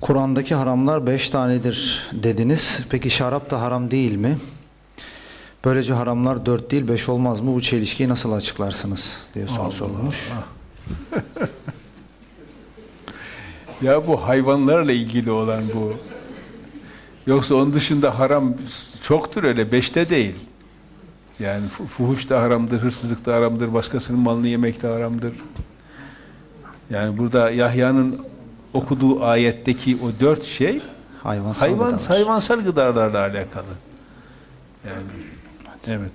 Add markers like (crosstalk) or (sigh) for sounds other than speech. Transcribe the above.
Kur'an'daki haramlar beş tanedir dediniz. Peki şarap da haram değil mi? Böylece haramlar dört değil beş olmaz mı? Bu çelişkiyi nasıl açıklarsınız? diye soru Allah sorulmuş. (laughs) Ya bu hayvanlarla ilgili olan bu. Yoksa onun dışında haram çoktur öyle. Beşte değil. Yani fu- fuhuş da haramdır, hırsızlık da haramdır, başkasının malını yemek de haramdır. Yani burada Yahya'nın okuduğu ayetteki o dört şey Hayvansal hayvan gıdalar. hayvansal gıdalarla alakalı. Yani evet.